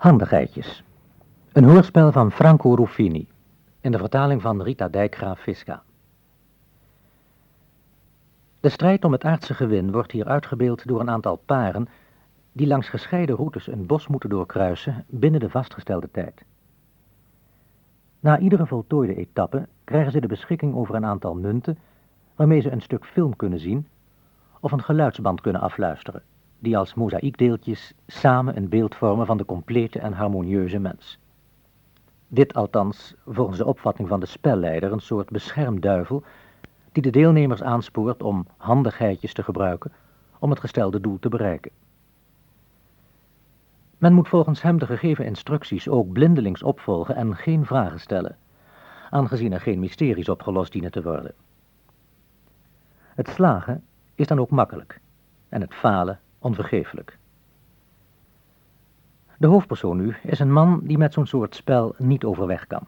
Handigheidjes. Een hoorspel van Franco Ruffini. In de vertaling van Rita Dijkgraaf Visca. De strijd om het aardse gewin wordt hier uitgebeeld door een aantal paren die langs gescheiden routes een bos moeten doorkruisen binnen de vastgestelde tijd. Na iedere voltooide etappe krijgen ze de beschikking over een aantal munten waarmee ze een stuk film kunnen zien of een geluidsband kunnen afluisteren die als mozaïekdeeltjes samen een beeld vormen van de complete en harmonieuze mens. Dit althans volgens de opvatting van de spelleider een soort beschermduivel die de deelnemers aanspoort om handigheidjes te gebruiken om het gestelde doel te bereiken. Men moet volgens hem de gegeven instructies ook blindelings opvolgen en geen vragen stellen, aangezien er geen mysteries opgelost dienen te worden. Het slagen is dan ook makkelijk en het falen onvergeeflijk. De hoofdpersoon nu is een man die met zo'n soort spel niet overweg kan.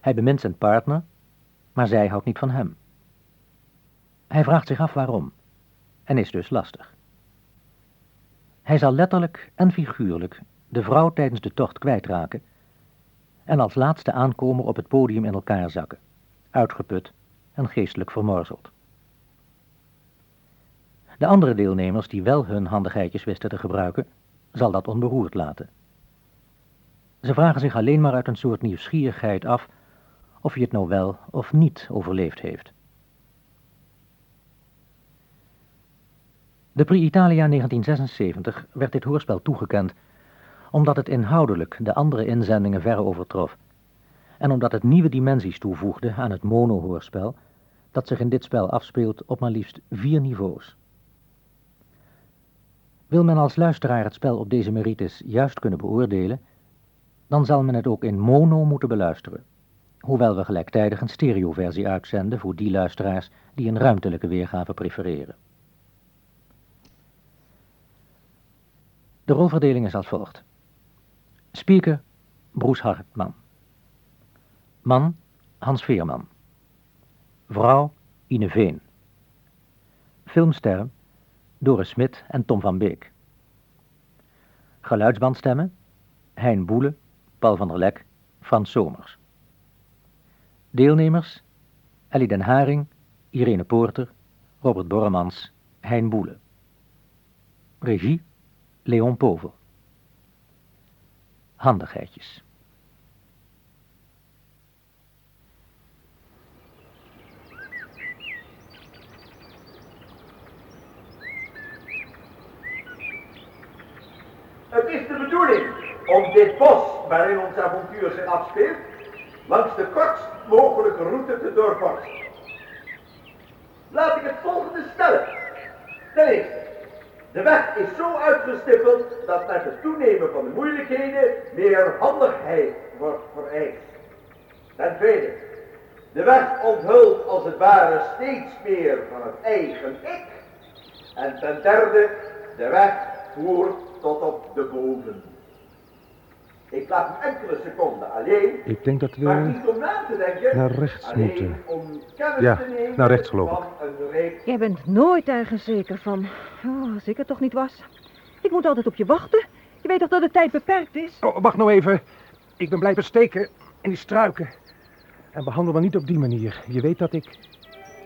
Hij bemint zijn partner, maar zij houdt niet van hem. Hij vraagt zich af waarom en is dus lastig. Hij zal letterlijk en figuurlijk de vrouw tijdens de tocht kwijtraken en als laatste aankomer op het podium in elkaar zakken, uitgeput en geestelijk vermorzeld. De andere deelnemers die wel hun handigheidjes wisten te gebruiken, zal dat onberoerd laten. Ze vragen zich alleen maar uit een soort nieuwsgierigheid af of hij het nou wel of niet overleefd heeft. De Prix Italia 1976 werd dit hoorspel toegekend omdat het inhoudelijk de andere inzendingen verre overtrof en omdat het nieuwe dimensies toevoegde aan het mono-hoorspel dat zich in dit spel afspeelt op maar liefst vier niveaus. Wil men als luisteraar het spel op deze merites juist kunnen beoordelen, dan zal men het ook in mono moeten beluisteren. Hoewel we gelijktijdig een stereoversie uitzenden voor die luisteraars die een ruimtelijke weergave prefereren. De rolverdeling is als volgt. Speaker Broes Hartman. Man Hans Veerman. Vrouw Ine Veen. Filmsterren Doris Smit en Tom van Beek. Geluidsbandstemmen, Hein Boele, Paul van der Lek, Frans Somers. Deelnemers, Ellie den Haring, Irene Poorter, Robert Borremans, Hein Boele. Regie, Leon Povel. Handigheidjes. Het is de om dit bos waarin ons avontuur zich afspeelt, langs de kortst mogelijke route te doorkorten. Laat ik het volgende stellen. Ten eerste, de weg is zo uitgestippeld dat met het toenemen van de moeilijkheden meer handigheid wordt vereist. Ten tweede, de weg onthult als het ware steeds meer van het eigen ik. En ten derde, de weg voert tot op de boven. Ik laat een enkele seconden alleen. Ik denk dat Maar we niet om na te denken. naar rechts alleen moeten. om kennis Ja, te nemen naar rechts, geloof reeks Jij bent nooit ergens zeker van. Oh, als ik het toch niet was. Ik moet altijd op je wachten. Je weet toch dat de tijd beperkt is? Oh, wacht nou even. Ik ben blijven steken in die struiken. En behandel me niet op die manier. Je weet dat ik...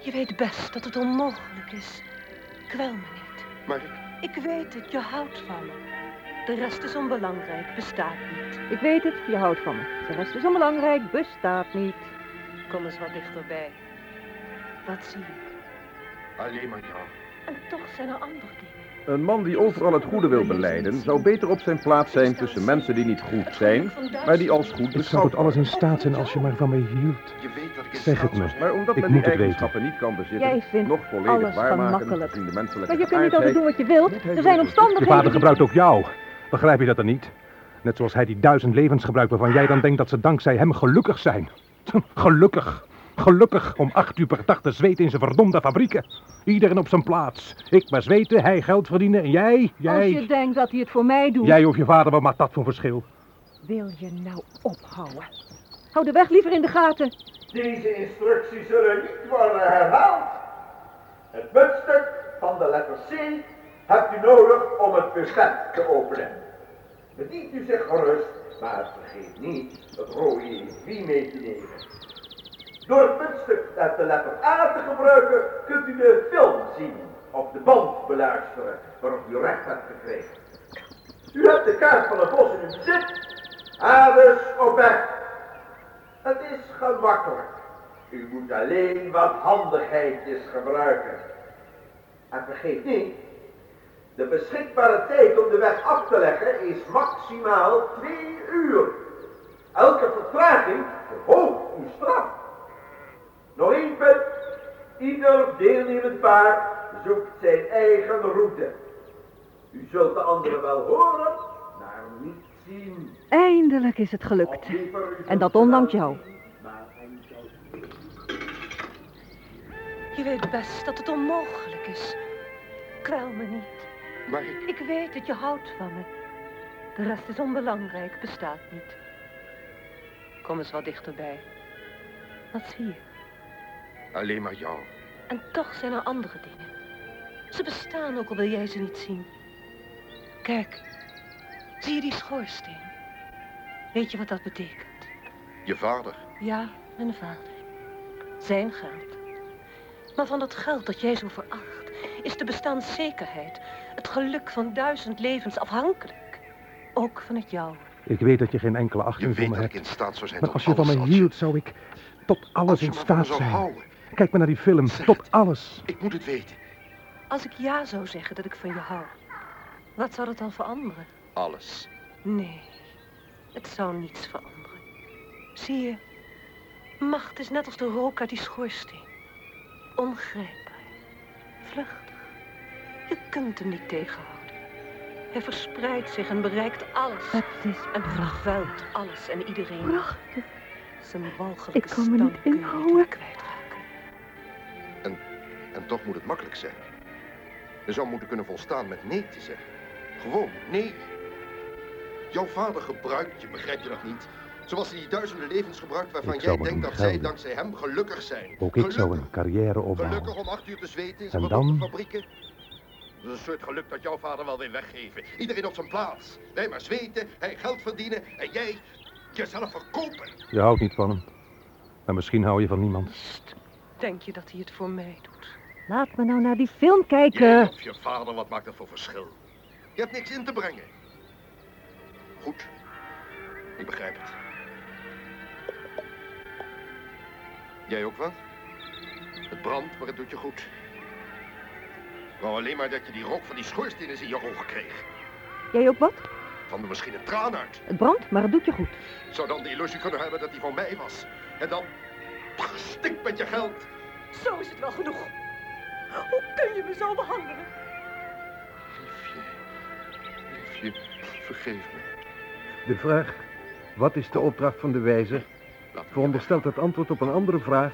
Je weet best dat het onmogelijk is. Kwel me niet. Maar Ik weet het, je houdt van me. De rest is onbelangrijk, bestaat niet. Ik weet het, je houdt van me. De rest is onbelangrijk, bestaat niet. Kom eens wat dichterbij. Wat zie ik? alleen maar jou. En toch zijn er andere dingen. Een man die overal het goede wil beleiden, zou beter op zijn plaats zijn tussen mensen die niet goed zijn, maar die als goed Ik zou beschouwd tot alles in staat zijn als je maar van me hield. Je weet dat ik in Zeg het me. Maar omdat Ik men die moet het eigenschappen niet kan bezitten, Jij vindt nog volledig alles waarmaken, de menselijke Maar je kunt niet altijd doen wat je wilt. Er zijn doen. Je omstandigheden. vader gebruikt ook jou. Begrijp je dat dan niet? Net zoals hij die duizend levens gebruikt waarvan jij dan denkt dat ze dankzij hem gelukkig zijn. Gelukkig. Gelukkig om acht uur per dag te zweten in zijn verdomde fabrieken. Iedereen op zijn plaats. Ik maar zweten, hij geld verdienen en jij, Als jij... je denkt dat hij het voor mij doet. Jij of je vader, wat maakt dat voor verschil? Wil je nou ophouden? Hou de weg liever in de gaten. Deze instructies zullen niet worden herhaald. Het muntstuk van de letter C hebt u nodig om het buffet te openen. Bedient u zich gerust, maar vergeet niet het rode wie mee te nemen. Door het muntstuk met de letter A te gebruiken, kunt u de film zien of de band beluisteren waarop u recht hebt gekregen. U hebt de kaart van het bos in uw bezit. Hades op weg. Het is gemakkelijk. U moet alleen wat handigheidjes gebruiken. En vergeet niet, de beschikbare tijd om de weg af te leggen is maximaal twee uur. Elke vertraging verhoogt uw straf. Nog één punt. Ieder deelnemend paard zoekt zijn eigen route. U zult de anderen wel horen, maar niet zien. Eindelijk is het gelukt. En dat ondanks jou. Je weet best dat het onmogelijk is. Kwel me niet. Maar ik... Ik weet dat je houdt van me. De rest is onbelangrijk, bestaat niet. Kom eens wat dichterbij. Wat zie je? Alleen maar jou. En toch zijn er andere dingen. Ze bestaan ook al wil jij ze niet zien. Kijk, zie je die schoorsteen? Weet je wat dat betekent? Je vader. Ja, mijn vader. Zijn geld. Maar van dat geld dat jij zo veracht, is de bestaanszekerheid, het geluk van duizend levens afhankelijk. Ook van het jouwe. Ik weet dat je geen enkele Je achting voor weet me dat ik hebt. in staat zou zijn Maar tot als je van me je- hield, zou ik tot alles als je in maar van me staat zou zijn. houden. Kijk maar naar die film. Zeg het. alles. Ik moet het weten. Als ik ja zou zeggen dat ik van je hou, wat zou dat dan veranderen? Alles. Nee, het zou niets veranderen. Zie je, macht is net als de rook uit die schoorsteen. Ongrijpbaar, vluchtig. Je kunt hem niet tegenhouden. Hij verspreidt zich en bereikt alles. Het is En vervuilt alles en iedereen. prachtig. Zijn walgelijke Ik kan me niet inhouden. En toch moet het makkelijk zijn. Je zou moeten kunnen volstaan met nee te zeggen. Gewoon nee. Jouw vader gebruikt je, begrijp je dat niet? Zoals hij die duizenden levens gebruikt waarvan jij denkt dat zij dankzij hem gelukkig zijn. Ook ik zou Gelukkig. een carrière Gelukkig opbouwen. om acht uur te zweten in zijn dan? fabrieken. Dat is een soort geluk dat jouw vader wel wil weggeven. Iedereen op zijn plaats. Wij maar zweten, hij geld verdienen en jij jezelf verkopen. Je houdt niet van hem. Maar misschien hou je van niemand. Sst, denk je dat hij het voor mij doet? Laat me nou naar die film Jij kijken. of je vader, wat maakt dat voor verschil? Je hebt niks in te brengen. Goed, ik begrijp het. Jij ook wat? Het brandt, maar het doet je goed. Ik wou alleen maar dat je die rook van die schoorsteen eens in je ogen kreeg. Jij ook wat? Van er misschien een traan uit. Het brandt, maar het doet je goed. Zou dan de illusie kunnen hebben dat die van mij was. En dan gestikt met je geld. Zo is het wel genoeg. Hoe kun je me zo behandelen? Liefje, liefje, vergeef me. De vraag, wat is de opdracht van de wijze, Laat me veronderstelt het antwoord op een andere vraag,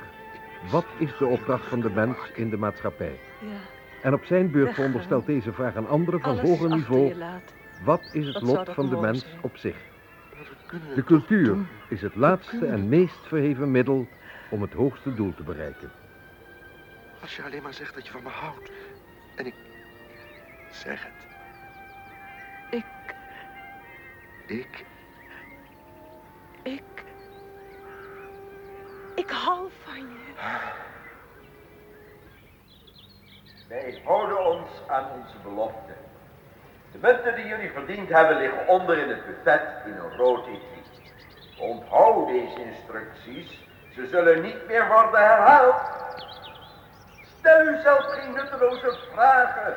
wat is de opdracht van de mens in de maatschappij? Ja, En op zijn beurt veronderstelt deze vraag een andere van alles hoger niveau, wat is het lot van de mens zijn? op zich? De cultuur is het laatste en meest verheven middel om het hoogste doel te bereiken. Als je alleen maar zegt dat je van me houdt. En ik... Zeg het. Ik, Ik... ik... Ik hou van je. Wij houden ons aan onze belofte. De munten die jullie verdiend hebben liggen onder in het buffet in een rood etui. Onthoud deze instructies. Ze zullen niet meer worden herhaald. Stel zelf geen nutteloze vragen.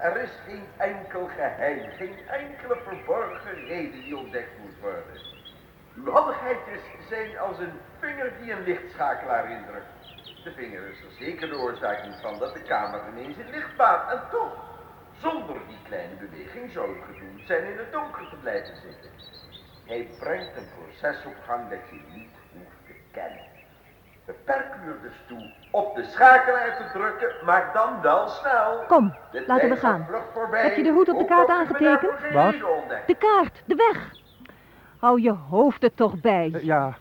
Er is geen enkel geheim, geen enkele verborgen reden die ontdekt moet worden. Uw handigheidjes zijn als een vinger die een lichtschakelaar indrukt. De vinger is er zeker de oorzaak niet van dat de kamer ineens in licht baat. En toch, zonder die kleine beweging zou u gedoemd zijn in het donker te blijven zitten. Hij brengt een proces op gang dat je niet hoeft te kennen. Beperk u er dus toe op de schakelaar te drukken, maar dan wel snel. Kom, De laten we gaan. Heb je de route op de kaart aangetekend? Wat? De kaart, de weg. Hou je hoofd er toch bij. Eh, ja.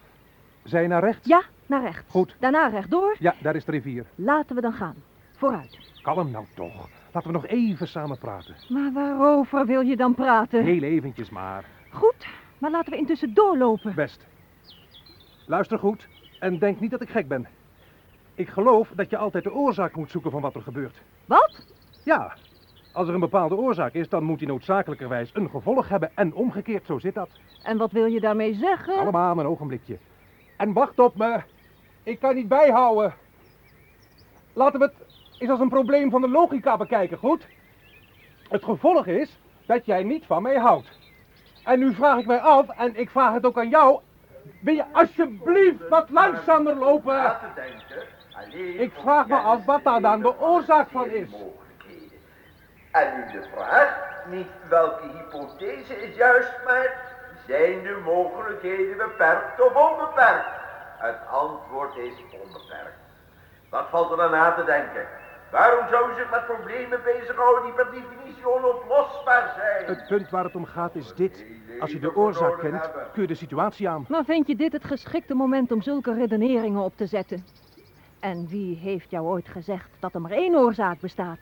Zij naar rechts? Ja, naar rechts. Goed. Daarna rechtdoor. Ja, daar is de rivier. Laten we dan gaan. Vooruit. Kalm nou toch. Laten we nog even samen praten. Maar waarover wil je dan praten? Heel eventjes maar. Goed, maar laten we intussen doorlopen. Best. Luister goed en denk niet dat ik gek ben. Ik geloof dat je altijd de oorzaak moet zoeken van wat er gebeurt. Wat? Ja, als er een bepaalde oorzaak is, dan moet die noodzakelijkerwijs een gevolg hebben en omgekeerd, zo zit dat. En wat wil je daarmee zeggen? Allemaal een ogenblikje. En wacht op me. Ik kan niet bijhouden. Laten we het eens als een probleem van de logica bekijken, goed? Het gevolg is dat jij niet van mij houdt. En nu vraag ik mij af, en ik vraag het ook aan jou, wil je alsjeblieft wat langzamer lopen? Ik vraag me af wat daar dan de oorzaak van is. En nu de vraag, niet welke hypothese is juist, maar zijn de mogelijkheden beperkt of onbeperkt? Het antwoord is onbeperkt. Wat valt er dan aan te denken? Waarom zou u zich met problemen bezighouden die per definitie onoplosbaar zijn? Het punt waar het om gaat is dit. Als je de oorzaak kent, kun je de situatie aan. Maar vind je dit het geschikte moment om zulke redeneringen op te zetten? En wie heeft jou ooit gezegd dat er maar één oorzaak bestaat?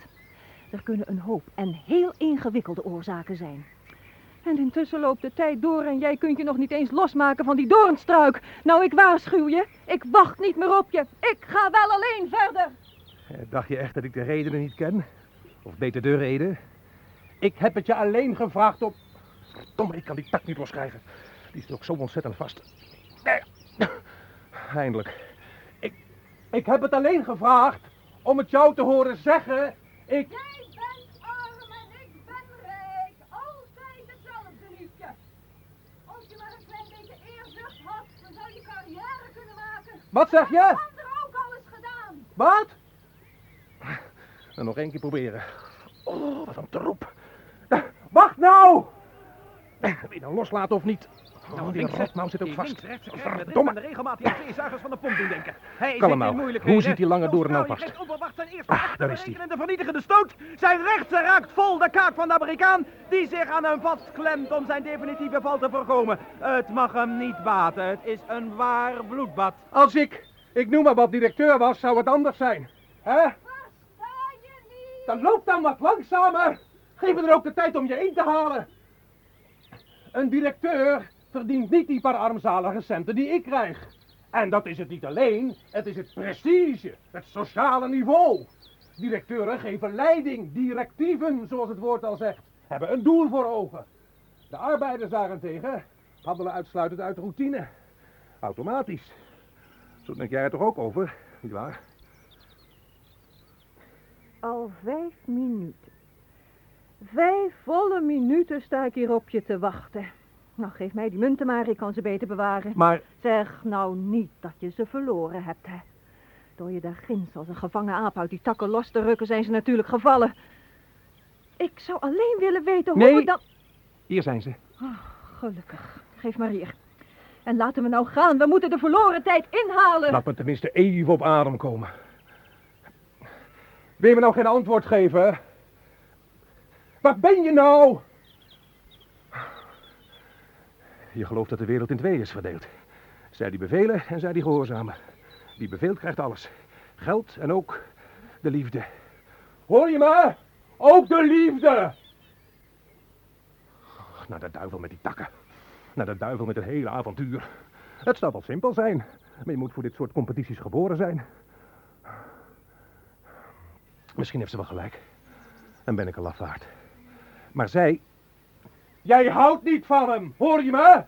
Er kunnen een hoop en heel ingewikkelde oorzaken zijn. En intussen loopt de tijd door en jij kunt je nog niet eens losmaken van die doornstruik. Nou, ik waarschuw je. Ik wacht niet meer op je. Ik ga wel alleen verder. Eh, Dacht je echt dat ik de redenen niet ken? Of beter de reden? Ik heb het je alleen gevraagd om... Verdomme, ik kan die tak niet loskrijgen. Die is ook zo ontzettend vast. Nee. Eindelijk. Ik, ik heb het alleen gevraagd om het jou te horen zeggen. Ik... Jij bent arm en ik ben rijk. Altijd hetzelfde liefje. Als je maar een klein beetje eerzucht had, dan zou je carrière kunnen maken. Wat zeg je? Anderen ook alles gedaan. Wat? En nog één keer proberen. Oh, wat een troep. Eh, Wacht nou! Eh, Wil je nou loslaten of niet? Oh, die rot nou zit ook vast. Verdomme. de regelmaat die veezuigers van de pomp doen denken. Hij Kalm nou. Hoe zit die lange doorn nou vast? Ah, daar is hij. de vernietigende stoot. Zijn rechter raakt vol de kaak van de Amerikaan, die zich aan hem vastklemt om zijn definitieve val te voorkomen. Het mag hem niet baten. Het is een waar bloedbad. Als ik, ik noem maar wat, directeur was, zou het anders zijn. Hè? Loop dan wat langzamer. Geef er ook de tijd om je in te halen. Een directeur verdient niet die paar armzalige centen die ik krijg. En dat is het niet alleen, het is het prestige, het sociale niveau. Directeuren geven leiding, directieven, zoals het woord al zegt, hebben een doel voor ogen. De arbeiders daarentegen handelen uitsluitend uit routine. Automatisch. Zo denk jij er toch ook over, nietwaar? Al vijf minuten. Vijf volle minuten sta ik hier op je te wachten. Nou, geef mij die munten maar, ik kan ze beter bewaren. Maar Zeg nou niet dat je ze verloren hebt, hè. Door je daar ginds als een gevangen aap uit die takken los te rukken, zijn ze natuurlijk gevallen. Ik zou alleen willen weten hoe Nee. we dan... hier zijn ze. Gelukkig. Geef maar hier. En laten we nou gaan. We moeten de verloren tijd inhalen. Laat me tenminste even op adem komen. Wil je me nou geen antwoord geven? Waar ben je nou? Je gelooft dat de wereld in twee is verdeeld. Zij die bevelen en zij die gehoorzamen. Wie beveelt krijgt alles. Geld en ook de liefde. Hoor je me? Ook de liefde! Och, Naar de duivel met die takken. Naar de duivel met het hele avontuur. Het zou wel simpel zijn, maar je moet voor dit soort competities geboren zijn. Misschien heeft ze wel gelijk. En ben ik een lafaard. Maar zij... Jij houdt niet van hem, hoor je me?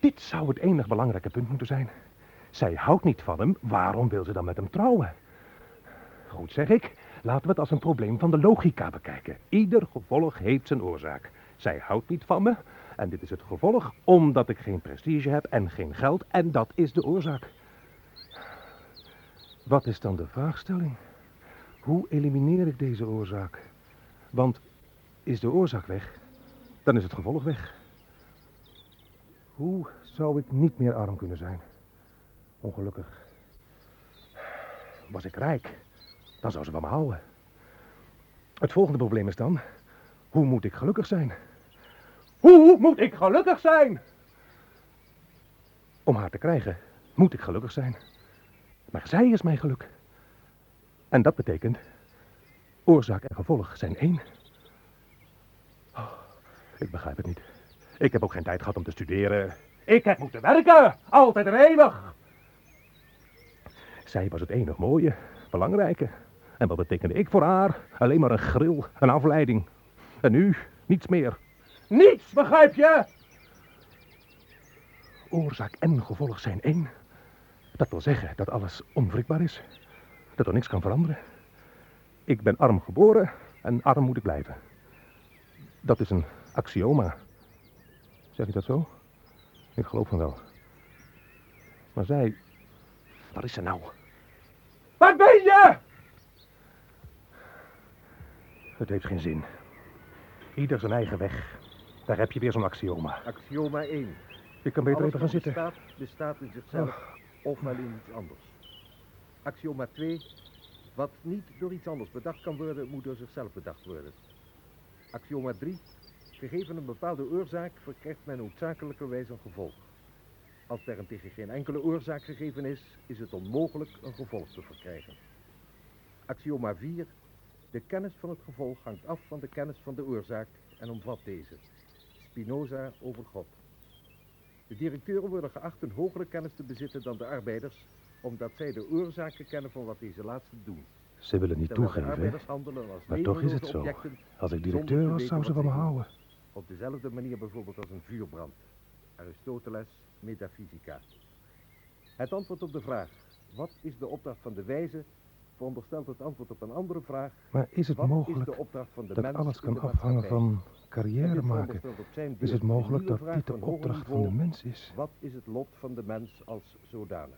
Dit zou het enig belangrijke punt moeten zijn. Zij houdt niet van hem, waarom wil ze dan met hem trouwen? Goed zeg ik, laten we het als een probleem van de logica bekijken. Ieder gevolg heeft zijn oorzaak. Zij houdt niet van me en dit is het gevolg omdat ik geen prestige heb en geen geld en dat is de oorzaak. Wat is dan de vraagstelling? Hoe elimineer ik deze oorzaak? Want is de oorzaak weg, dan is het gevolg weg. Hoe zou ik niet meer arm kunnen zijn? Ongelukkig. Was ik rijk, dan zou ze van me houden. Het volgende probleem is dan, hoe moet ik gelukkig zijn? Hoe moet ik gelukkig zijn? Om haar te krijgen, moet ik gelukkig zijn. Maar zij is mijn geluk. En dat betekent, oorzaak en gevolg zijn één. Oh, Ik begrijp het niet. Ik heb ook geen tijd gehad om te studeren. Ik heb moeten werken, altijd en eeuwig. Zij was het enig mooie, belangrijke. En wat betekende ik voor haar? Alleen maar een gril, een afleiding. En nu, niets meer. Niets, begrijp je? Oorzaak en gevolg zijn één. Dat wil zeggen dat alles onwrikbaar is. Dat er niks kan veranderen. Ik ben arm geboren en arm moet ik blijven. Dat is een axioma. Zeg je dat zo? Ik geloof van wel. Maar zij... Wat is ze nou? Waar ben je? Het heeft geen zin. Ieder zijn eigen weg. Daar heb je weer zo'n axioma. Axioma 1. Ik kan beter Alles even gaan zitten. bestaat, bestaat in zichzelf of in iets anders. Axioma 2. Wat niet door iets anders bedacht kan worden, moet door zichzelf bedacht worden. Axioma 3. Gegeven een bepaalde oorzaak verkrijgt men noodzakelijkerwijs een gevolg. Als daarentegen geen enkele oorzaak gegeven is, is het onmogelijk een gevolg te verkrijgen. Axioma 4. De kennis van het gevolg hangt af van de kennis van de oorzaak en omvat deze. Spinoza over God. De directeuren worden geacht een hogere kennis te bezitten dan de arbeiders, omdat zij de oorzaken kennen van wat deze laatsten doen. Ze willen niet Terwijl toegeven, maar toch is het zo. Als ik directeur te was, zou ze van me houden. Op dezelfde manier bijvoorbeeld als een vuurbrand. Aristoteles, Metaphysica. Het antwoord op de vraag, wat is de opdracht van de wijze, veronderstelt het antwoord op een andere vraag. Maar is het wat is mogelijk de opdracht van de dat mens alles kan afhangen van carrière maken? Is het mogelijk dat dit de opdracht van de mens is? Wat is het lot van de mens als zodanig?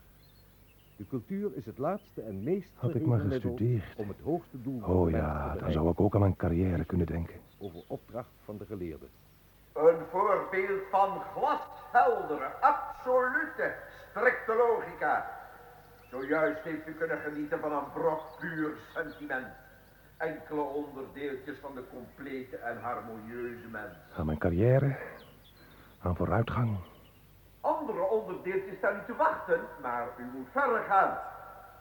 De cultuur is het laatste en meest Had ik maar gestudeerd. om het hoogste doel van Oh ja, dan zou ik ook aan mijn carrière kunnen denken. Over opdracht van de geleerde. Een voorbeeld van glasheldere, absolute, strikte logica. Zojuist heeft u kunnen genieten van een brok puur sentiment. Enkele onderdeeltjes van de complete en harmonieuze mens. Aan mijn carrière, aan vooruitgang. Andere onderdeeltjes staan u te wachten, maar u moet verder gaan.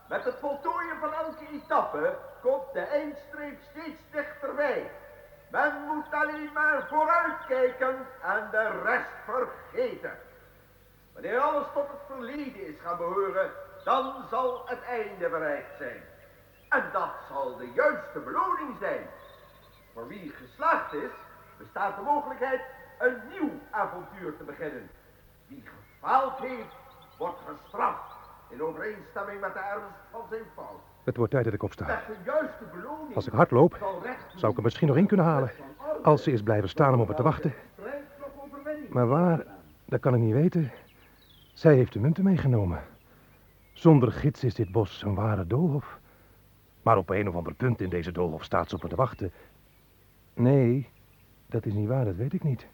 Met het voltooien van elke etappe komt de eindstreep steeds dichterbij. Men moet alleen maar vooruitkijken en de rest vergeten. Wanneer alles tot het verleden is gaan behoren, dan zal het einde bereikt zijn. En dat zal de juiste beloning zijn. Voor wie geslaagd is, bestaat de mogelijkheid een nieuw avontuur te beginnen. Wie gefaald heeft, wordt gestraft in overeenstemming met de ernst van zijn fout. Het wordt tijd dat ik opsta. Als ik hard loop, zou ik er misschien nog in kunnen halen. Als ze is blijven staan om op me te wachten. Maar waar, dat kan ik niet weten. Zij heeft de munten meegenomen. Zonder gids is dit bos een ware doolhof. Maar op een of ander punt in deze doolhof staat ze op me te wachten. Nee, dat is niet waar, dat weet ik niet.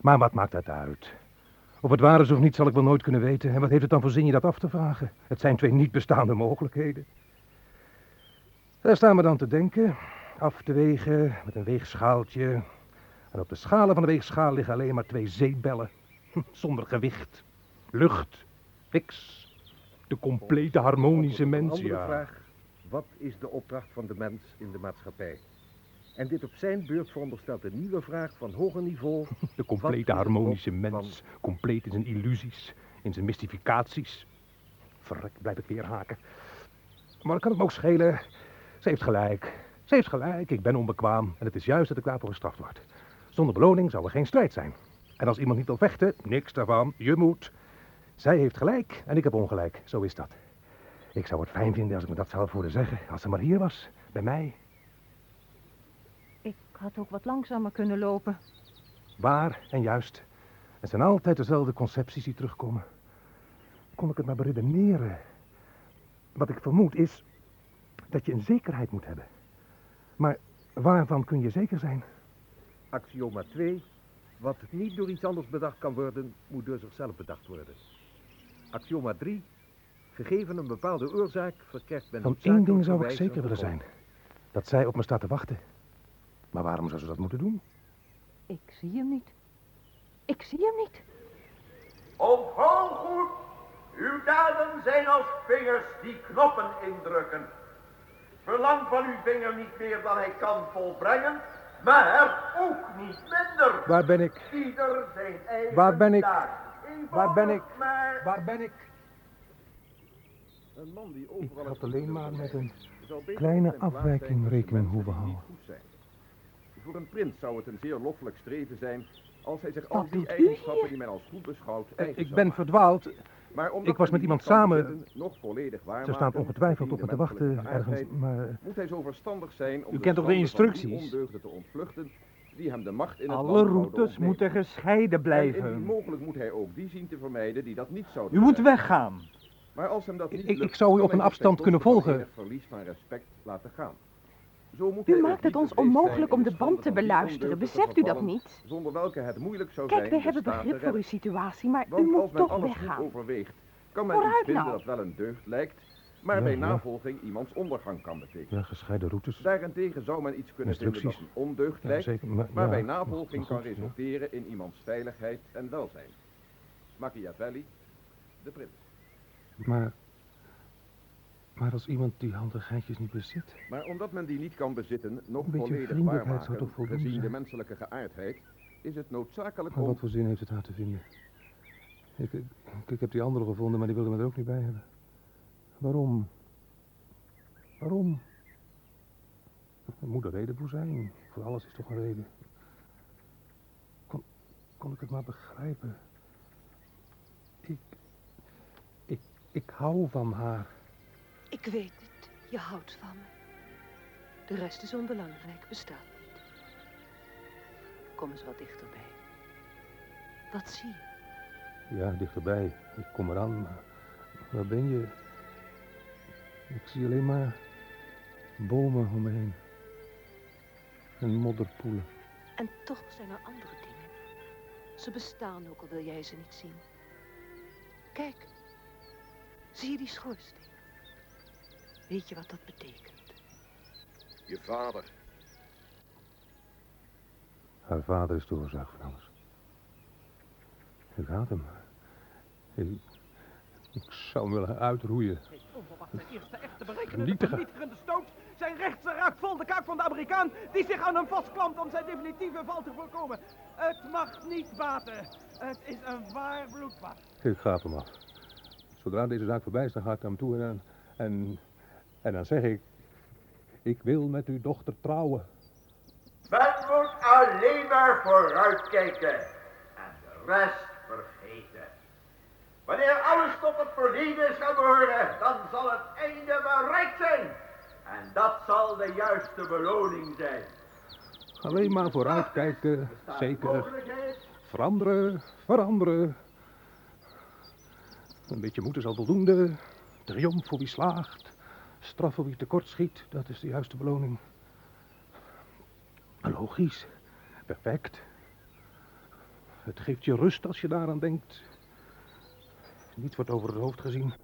Maar wat maakt dat uit? Of het waar is of niet, zal ik wel nooit kunnen weten. En wat heeft het dan voor zin je dat af te vragen? Het zijn twee niet bestaande mogelijkheden. Daar staan we dan te denken. Af te wegen met een weegschaaltje. En op de schalen van de weegschaal liggen alleen maar twee zeebellen. Hm, Zonder gewicht. Lucht. Fix. De complete harmonische mens, ja. Wat is de opdracht van de mens in de maatschappij? En dit op zijn beurt veronderstelt een nieuwe vraag van hoger niveau. De complete harmonische mens. Compleet in zijn illusies. In zijn mystificaties. Verrek, blijf ik weer haken. Maar dat kan het me ook schelen. Ze heeft gelijk. Ze heeft gelijk. Ik ben onbekwaam. En het is juist dat ik daarvoor gestraft word. Zonder beloning zou er geen strijd zijn. En als iemand niet wil vechten, niks daarvan. Je moet. Zij heeft gelijk en ik heb ongelijk. Zo is dat. Ik zou het fijn vinden als ik me dat zou horen zeggen. Als ze maar hier was. Bij mij. Ik had ook wat langzamer kunnen lopen. Waar en juist. Het zijn altijd dezelfde concepties die terugkomen. Kon ik het maar beredeneren. Wat ik vermoed is dat je een zekerheid moet hebben. Maar waarvan kun je zeker zijn? Axioma 2. Wat niet door iets anders bedacht kan worden, moet door zichzelf bedacht worden. Axioma 3. Gegeven een bepaalde oorzaak verkrijgt men Van één ding zou ik zeker willen zijn. Dat zij op me staat te wachten. Maar waarom zou ze dat moeten doen? Ik zie hem niet. Ik zie hem niet. Onthoud goed, uw daden zijn als vingers die knoppen indrukken. Verlang van uw vinger niet meer dan hij kan volbrengen, maar ook niet minder. Waar ben ik? Ieder zijn eigen Waar ben ik? Waar ben ik? Maar Waar ben ik? Een man die Ik overal had het alleen maar met een kleine afwijking rekening hoeven houden. Voor een prins zou het een zeer loffelijk streven zijn als hij zich al die eigenschappen die men als goed beschouwt Ik ben verdwaald. Maar omdat ik was met iemand samen. nog volledig Ze staat ongetwijfeld op me te wachten ergens, maar... moet hij zo verstandig zijn om U kent toch de instructies? ondeugden te ontvluchten die hem de macht in het Alle routes moeten gescheiden En blijven. mogelijk moet hij ook die zien te vermijden die dat niet zouden U moet weggaan. Maar als hem dat niet Ik- ik lukt, zou u op een afstand kunnen volgen. verlies van respect laten gaan. Zo moet U maakt het ons onmogelijk om de band te beluisteren. Beseft u dat niet? Zonder welke het moeilijk zou Kijk, zijn wij de hebben begrip voor uw situatie, maar u Want als moet men toch alles goed weggaan. overweegt, kan men Vooruit iets vinden nou. dat wel een deugd lijkt, maar Ja, bij ja. navolging iemands ondergang kan betekenen. Ja, gescheiden routes. Daarentegen zou men iets kunnen vinden dat een ondeugd Ja, lijkt, zeker, maar- maar ja, bij navolging kan ja. resulteren in iemands veiligheid en welzijn. Machiavelli, de prins. Maar... Maar als iemand die handigheidjes niet bezit... Maar omdat men die niet kan bezitten, nog volledig waarmaken, gezien de menselijke geaardheid, is het noodzakelijk Maar om... wat voor zin heeft het haar te vinden? Ik, ik, ik heb die andere gevonden, maar die wilde me er ook niet bij hebben. Waarom? Waarom? Er moet een reden voor zijn. Voor alles is toch een reden. Kon, kon ik het maar begrijpen. Ik, ik, hou van haar. Ik weet het. Je houdt van me. De rest is onbelangrijk, bestaat niet. Kom eens wat dichterbij. Wat zie je? Ja, dichterbij. Ik kom eraan, maar waar ben je? Ik zie alleen maar bomen om me heen. En modderpoelen. En toch zijn er andere dingen. Ze bestaan ook al wil jij ze niet zien. Kijk. Zie je die schoorsteen? Weet je wat dat betekent? Je vader. Haar vader is de oorzaak van alles. Ik haat hem. Ik, ik zou hem willen uitroeien. Zijn eerste echte berekening. Vernietigen. vernietigende stoot. Zijn rechtse raakt vol de kaak van de Amerikaan die zich aan hem vastklampt om zijn definitieve val te voorkomen. Het mag niet baten. Het is een waar bloedbad. Ik ga hem af. Zodra deze zaak voorbij is, dan ga ik hem toe en, en, en dan zeg ik... Ik wil met uw dochter trouwen. Men moet alleen maar vooruitkijken en de rest vergeten. Wanneer alles tot het verleden gaan behoren, dan zal het einde bereikt zijn. En dat zal de juiste beloning zijn. Alleen maar vooruitkijken, zeker. Veranderen, veranderen. Een beetje moed is al voldoende. Triomf voor wie slaagt. Straf voor wie tekort schiet. Dat is de juiste beloning. Logisch. Perfect. Het geeft je rust als je daaraan denkt. Niets wordt over het hoofd gezien.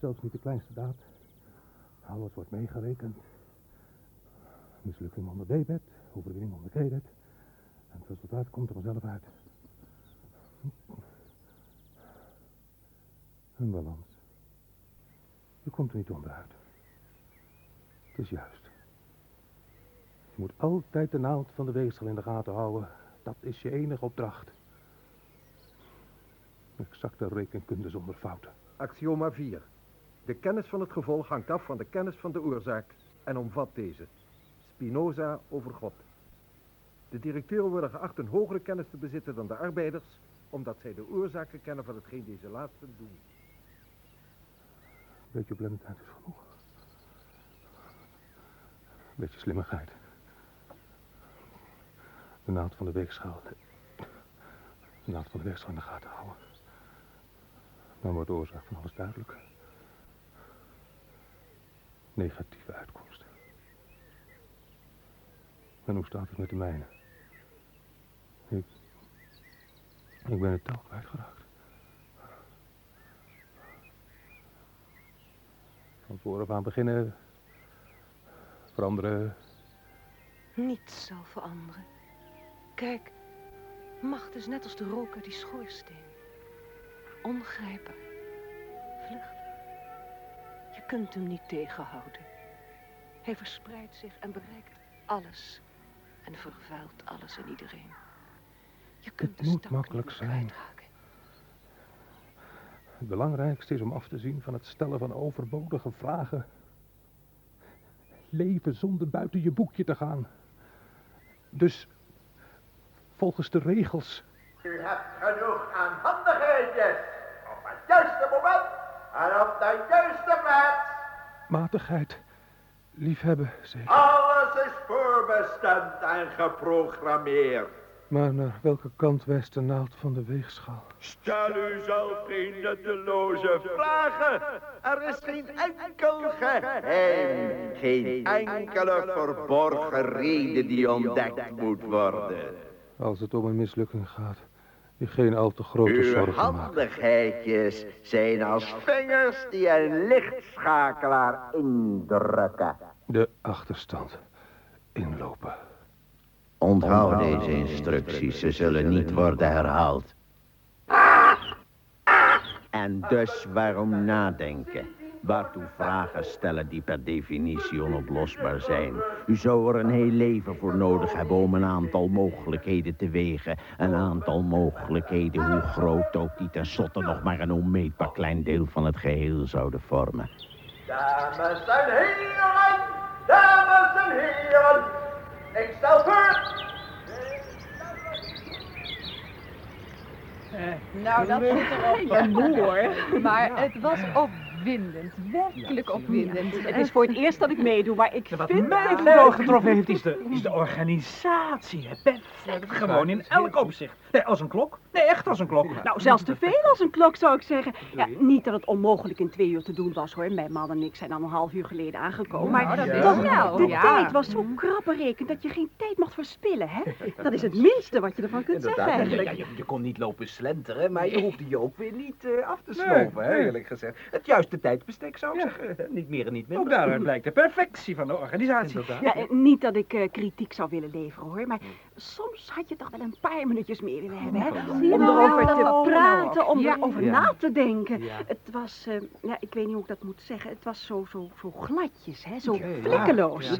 Zelfs niet de kleinste daad. Alles wordt meegerekend. Mislukking onder debet, overwinning onder credit. En het resultaat komt er vanzelf uit. Een balans. Je komt er niet onderuit. Het is juist. Je moet altijd de naald van de weegschaal in de gaten houden. Dat is je enige opdracht. Exacte rekenkunde zonder fouten. Axioma 4. De kennis van het gevolg hangt af van de kennis van de oorzaak en omvat deze. Spinoza over God. De directeuren worden geacht een hogere kennis te bezitten dan de arbeiders, omdat zij de oorzaken kennen van hetgeen deze laatsten doen. Beetje blendendheid is genoeg. Beetje slimmigheid. De naald van de weegschaal. De naald van de weegschaal in de gaten houden. Dan wordt de oorzaak van alles duidelijk. Negatieve uitkomsten. En hoe staat het met de mijne? Ik... Ben het tel kwijtgeraakt. Van vooraf aan beginnen. Veranderen. Niets zal veranderen. Kijk, macht is net als de rook uit die schoorsteen. Ongrijpbaar. Vluchtig. Je kunt hem niet tegenhouden. Hij verspreidt zich en bereikt alles. En vervuilt alles en iedereen. Je kunt Het de moet makkelijk zijn. kwijtraken. Het belangrijkste is om af te zien van het stellen van overbodige vragen. Leven zonder buiten je boekje te gaan. Dus volgens de regels. U hebt genoeg aan handigheidjes. Op het juiste moment en op de juiste plaats. Matigheid. Liefhebben, zeker. Alles is voorbestemd en geprogrammeerd. Maar naar welke kant wijst de naald van de weegschaal? Stel u zelf geen nutteloze vragen. Er is geen enkel geheim. Geen enkele verborgen reden die ontdekt moet worden. Als het om een mislukking gaat, je geen al te grote Uw zorgen maakt. handigheidjes zijn als vingers die een lichtschakelaar indrukken. De achterstand. Inlopen. Onthoud deze instructies, ze zullen niet worden herhaald. En dus waarom nadenken? Waartoe vragen stellen die per definitie onoplosbaar zijn? U zou er een heel leven voor nodig hebben om een aantal mogelijkheden te wegen. Een aantal mogelijkheden, hoe groot ook, die tenslotte nog maar een onmeetbaar klein deel van het geheel zouden vormen. Dames en heren, dames en heren, ik stel voor. Nou, dat zit erop. Ja, hoor. Maar het was opwindend. Werkelijk opwindend. Het is voor het eerst dat ik meedoe, maar ik Wat vind mij het leuk. getroffen heeft, is de, is de organisatie. hè. Perfect. Gewoon in elk opzicht. Nee, als een klok. Nee, echt als een klok. Nou, zelfs te veel als een klok zou ik zeggen. Ja, niet dat het onmogelijk in twee uur te doen was hoor. Mijn man en ik zijn dan een half uur geleden aangekomen. Maar dat wel, de ja. tijd was zo krap berekend dat je geen tijd mag verspillen, hè? Dat is het minste wat je ervan kunt zeggen eigenlijk. Ja, je, je kon niet lopen slenteren, maar je hoefde je ook weer niet eh, af te sloven, hè, eerlijk gezegd. Het juiste tijdsbestek zou ik zeggen. Niet meer en niet minder. Ook daaruit blijkt de perfectie van de organisatie. Ja, eh, niet dat ik eh, kritiek zou willen leveren hoor, maar soms had je toch wel een paar minuutjes meer willen hebben, hè? Om erover te praten, om Ja. erover Ja. na te denken. Ja. Het was, eh, ja, ik weet niet hoe ik dat moet zeggen, het was zo, zo, zo gladjes, hè? Zo Ja, ja. vlekkeloos. Ja.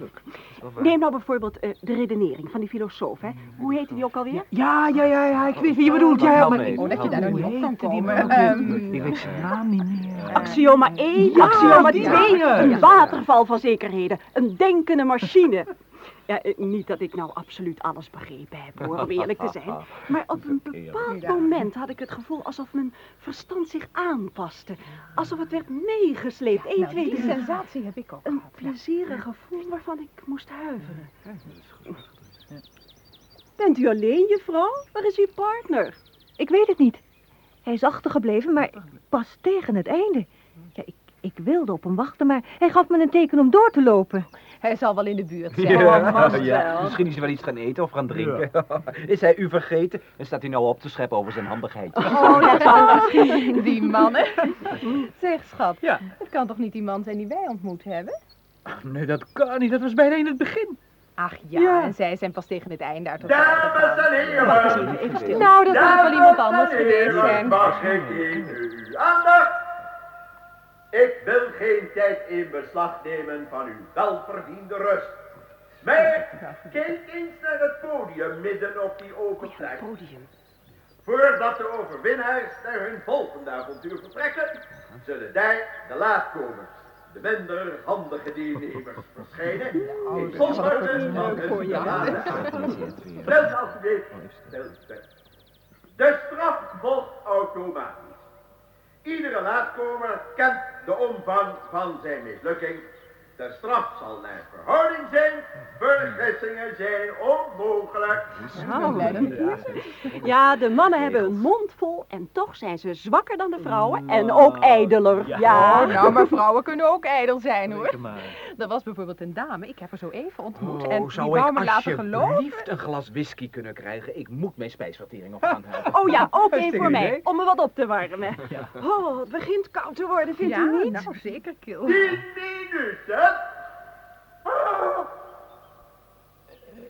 Neem nou bijvoorbeeld eh, de redenering van die filosoof, hè? Hoe heette die ook alweer? Ja, ja, ja, ja, ik weet wie je bedoelt. Ja, Help maar... Oh, dat je daar nog niet op kan komen. Ehm? Ik weet zijn naam niet meer. Axioma 1, Ja, axioma die 2, dingen. een waterval van zekerheden, een denkende machine. Ja, eh, niet dat ik nou absoluut alles begrepen heb, hoor, om eerlijk te zijn. Maar op een bepaald moment had ik het gevoel alsof mijn verstand zich aanpaste. Alsof het werd meegesleept, 1, nou, 2, die 3. sensatie heb ik ook Een gehad, ja. plezierig gevoel waarvan ik moest huiveren. Bent u alleen, juffrouw? Waar is uw partner? Ik weet het niet. Hij is achtergebleven, maar pas tegen het einde. Ja, ik, ik wilde op hem wachten, maar hij gaf me een teken om door te lopen. Hij zal wel in de buurt zijn. Ja, ja. Misschien is hij wel iets gaan eten of gaan drinken. Is hij u vergeten en staat hij nou op te scheppen over zijn handigheid? Oh, dat zal misschien. Die mannen. Zeg, schat. Ja. Het kan toch niet die man zijn die wij ontmoet hebben? Nee, dat kan niet. Dat was bijna in het begin. Ach ja, en zij zijn pas tegen het einde uit elkaar Dames en heren. Even stil. Nou, dat moet wel iemand anders geweest zijn. Mag ik in? Ik wil geen tijd in beslag nemen van uw welverdiende rust. Maar kijk eens naar het podium midden op die open plek. Podium. Voordat de overwinnaars naar hun volgende avontuur vertrekken, zullen daar de laatkomers, de minder handige deelnemers, verschijnen. In volgorde van hun geladen. Stel alsjeblieft. De straf volgt automatisch. Iedere laatkomer kent de omvang van zijn mislukking. De straf zal naar verhouding zijn. Vergissingen zijn onmogelijk. Ja, de mannen hebben een mond vol en toch zijn ze zwakker dan de vrouwen en ook ijdeler. Ja. Oh, nou, maar vrouwen kunnen ook ijdel zijn, hoor. Er was bijvoorbeeld een dame, ik heb haar zo even ontmoet. en Oh, die zou wou me ik laten geloven. een glas whisky kunnen krijgen? Ik moet mijn spijsvertering op gaan houden. Oh ja, ook één voor mij, om me wat op te warmen. Oh, het begint koud te worden, vindt ja, u niet? nou zeker, Kil. Minuten. Ah,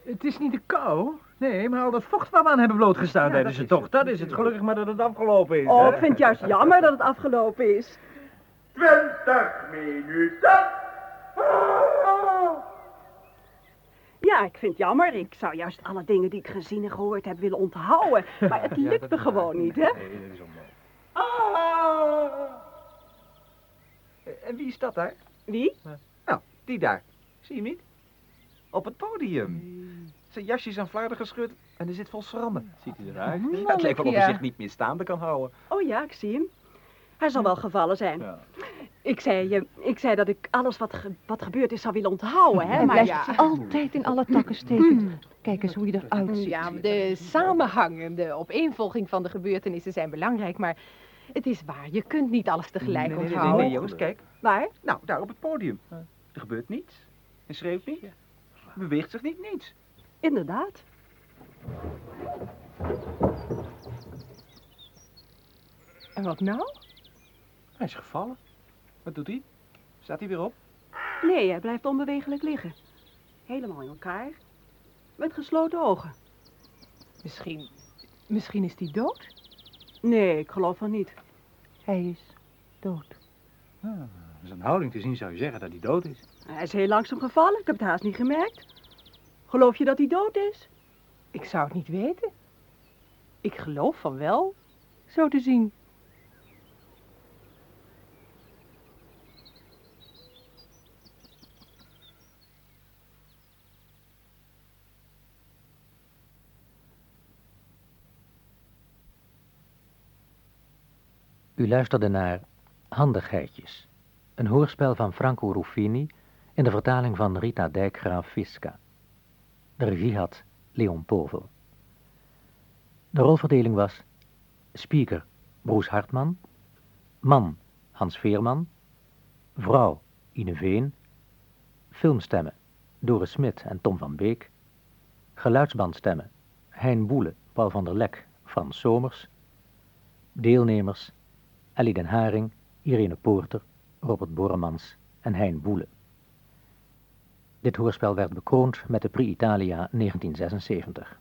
Het is niet de kou. Nee, maar al dat vocht waar we aan hebben blootgestaan tijdens de tocht. Dat is het gelukkig maar dat het afgelopen is. Oh, hè? ik vind het juist jammer dat het afgelopen is. Twintig minuten. Ja, Ja, ik vind het jammer. Ik zou juist alle dingen die ik gezien en gehoord heb willen onthouden. Maar het lukt me gewoon niet, hè? Nee, dat is onmogelijk. Ah! En wie is dat daar? Wie? Nou, die daar. Zie je hem niet? Op het podium. Zijn jasje is aan flarden gescheurd en er zit vol schrammen. Ziet hij eruit? Ja, het lijkt wel of hij ja. zich niet meer staande kan houden. Oh ja, ik zie hem. Hij zal wel gevallen zijn. Ik, zei, je, ik zei dat ik alles wat, ge- wat gebeurd is zou willen onthouden, hè? Hij Maar blijft ja. altijd in alle takken steken. Kijk eens hoe je eruit ziet. Ja, de samenhang, de opeenvolging van de gebeurtenissen zijn belangrijk, maar het is waar, je kunt niet alles tegelijk nee, nee, nee, onthouden. nee, jongens, kijk. Waar? Nou, daar op het podium. Er gebeurt niets. Hij schreeuwt niet. Beweegt zich niet, niets. Inderdaad. En wat nou? Hij is gevallen. Wat doet hij? Staat hij weer op? Nee, hij blijft onbewegelijk liggen. Helemaal in elkaar. Met gesloten ogen. Misschien, misschien is hij dood? Nee, ik geloof van niet. Hij is dood. Zijn houding te zien zou je zeggen dat hij dood is. Hij is heel langzaam gevallen. Ik heb het haast niet gemerkt. Geloof je dat hij dood is? Ik zou het niet weten. Ik geloof van wel, zo te zien. U luisterde naar Handigheidjes, een hoorspel van Franco Ruffini in de vertaling van Rita Dijkgraaf Visca. De regie had Leon Povel. De rolverdeling was speaker Broes Hartman, man Hans Veerman, vrouw Ine Veen, filmstemmen Doris Smit en Tom van Beek, geluidsbandstemmen Hein Boele, Paul van der Lek, Frans Somers, deelnemers Ellie den Haring, Irene Poorter, Robert Boremans en Hein Boele. Dit hoorspel werd bekroond met de Prix Italia 1976.